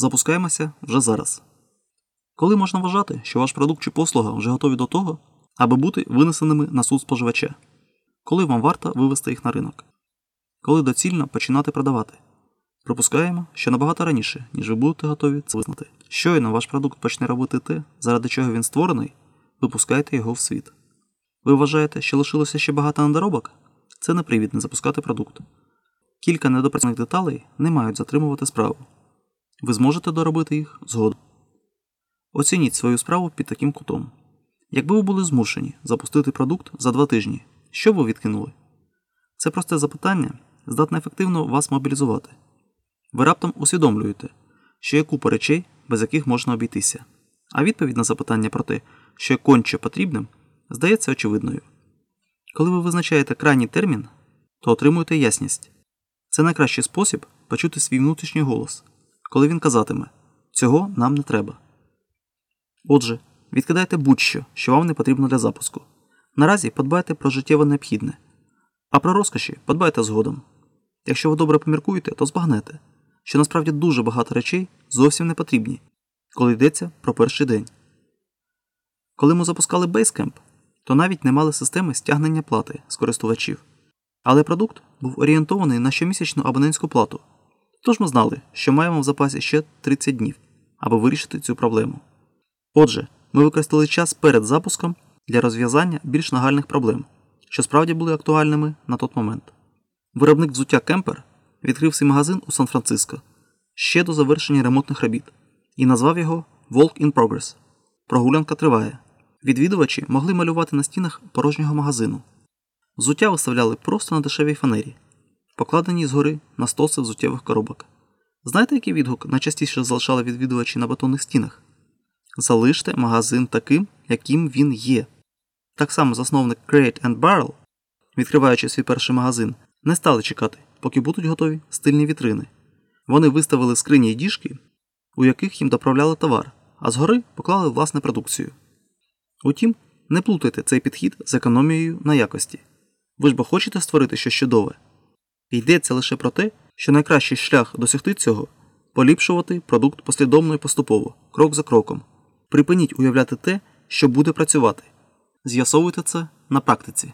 Запускаємося вже зараз. Коли можна вважати, що ваш продукт чи послуга вже готові до того, аби бути винесеними на суд споживача? Коли вам варто вивести їх на ринок? Коли доцільно починати продавати? Припускаємо, що набагато раніше, ніж ви будете готові це визнати. Щойно ваш продукт почне робити те, заради чого він створений, випускайте його в світ. Ви вважаєте, що лишилося ще багато недоробок? Це не привід не запускати продукт. Кілька недопрацьованих деталей не мають затримувати справу. Ви зможете доробити їх згодом. Оцініть свою справу під таким кутом. Якби ви були змушені запустити продукт за два тижні, що б ви відкинули? Це просте запитання здатне ефективно вас мобілізувати. Ви раптом усвідомлюєте, що є купа речей, без яких можна обійтися, а відповідь на запитання про те, що є конче потрібним, здається очевидною. Коли ви визначаєте крайній термін, то отримуєте ясність. Це найкращий спосіб почути свій внутрішній голос, коли він казатиме цього нам не треба. Отже, відкидайте будь-що, що вам не потрібно для запуску. Наразі подбайте про життєво необхідне, а про розкоші подбайте згодом. Якщо ви добре поміркуєте, то збагнете, що насправді дуже багато речей зовсім не потрібні, коли йдеться про перший день. Коли ми запускали Basecamp, то навіть не мали системи стягнення плати з користувачів. Але продукт був орієнтований на щомісячну абонентську плату. Тож ми знали, що маємо в запасі ще 30 днів, аби вирішити цю проблему. Отже, ми використали час перед запуском для розв'язання більш нагальних проблем, що справді були актуальними на той момент. Виробник взуття Кемпер відкрив свій магазин у Сан-Франциско ще до завершення ремонтних робіт і назвав його Walk in Progress. Прогулянка триває. Відвідувачі могли малювати на стінах порожнього магазину. Взуття виставляли просто на дешевій фанері, покладені згори на стоси взуттєвих коробок. Знаєте, який відгук найчастіше залишали відвідувачі на бетонних стінах? Залиште магазин таким, яким він є. Так само засновник Crate and Barrel, відкриваючи свій перший магазин, не стали чекати, поки будуть готові стильні вітрини. Вони виставили скрині й діжки, у яких їм доправляли товар, а згори поклали власну продукцію. Утім, не плутайте цей підхід з економією на якості. Ви ж бо хочете створити щось чудове. Йдеться лише про те, що найкращий шлях досягти цього поліпшувати продукт послідовно і поступово, крок за кроком. Припиніть уявляти те, що буде працювати. З'ясовуйте це на практиці.